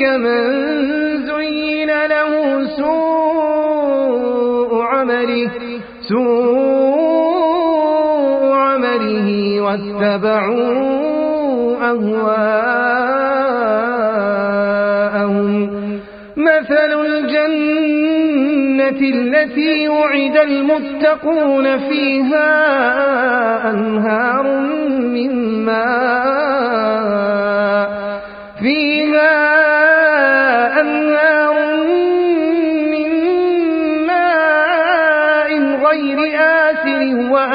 كمن زين له سوء عمله سوء عمله واتبعوا أهواءهم. مثل الجنة التي وعد المتقون فيها أنهار من ماء.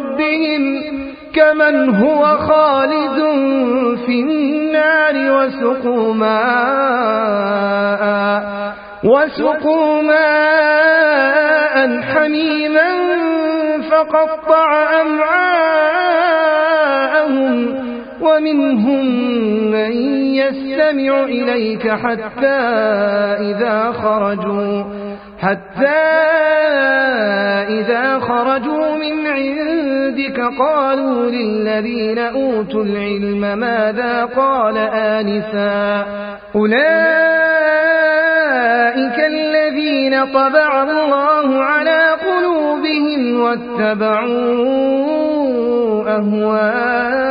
ربهم كمن هو خالد في النار وسقوا ماء وسقوا ماء حميما فقطع أمعاءهم ومنهم من يستمع إليك حتى إذا خرجوا. حتى إذا خرجوا من عندك قالوا للذين أوتوا العلم ماذا قال آنفا أولئك الذين طبع الله على قلوبهم واتبعوا أهواءهم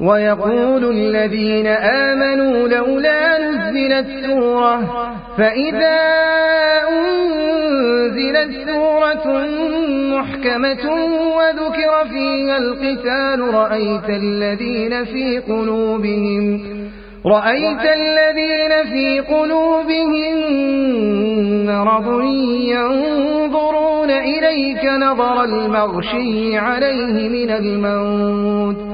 ويقول الذين آمنوا لولا نزلت سورة فإذا أنزلت سورة محكمة وذكر فيها القتال رأيت الذين في قلوبهم رأيت الذين في قلوبهم مرض ينظرون إليك نظر المغشي عليه من الموت.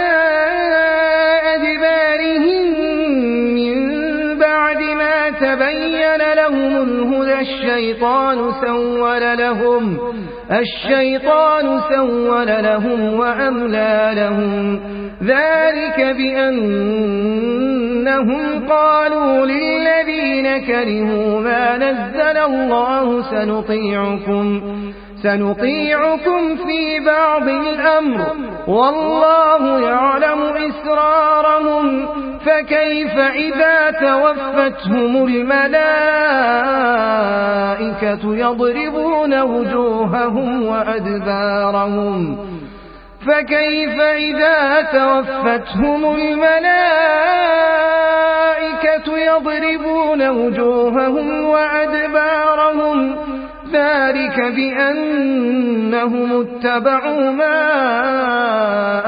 تبين لهم الهدى الشيطان سول لهم. الشيطان سول لهم وأملى لهم. ذلك بأنهم قالوا للذين كرهوا ما نزل الله سنطيعكم سنطيعكم في بعض الأمر. والله يعلم إسرارهم. فكيف إذا توفتهم الملائكة يضربون وجوههم وأدبارهم؟ فكيف إذا توفتهم الملائكة يضربون وجوههم وأدبارهم؟ ذلك بأنهم اتبعوا ما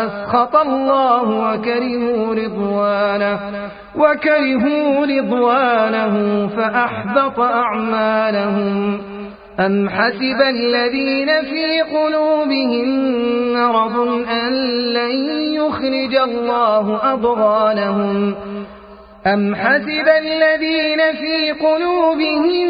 أسخط الله وكرهوا رضوانه وكرهوا رضوانه فأحبط أعمالهم. أم حسب الذين في قلوبهم مرض أن لن يخرج الله أضغانهم؟ أم حسب الذين في قلوبهم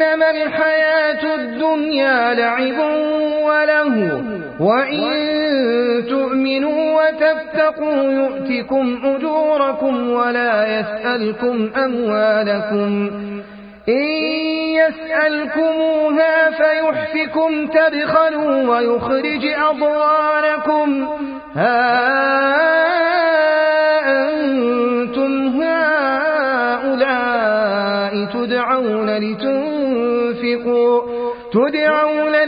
إنما الحياة الدنيا لعب وله وإن تؤمنوا وتفتقوا يؤتكم أجوركم ولا يسألكم أموالكم. إن يسألكموها فيحفكم تبخلوا ويخرج أضوانكم ها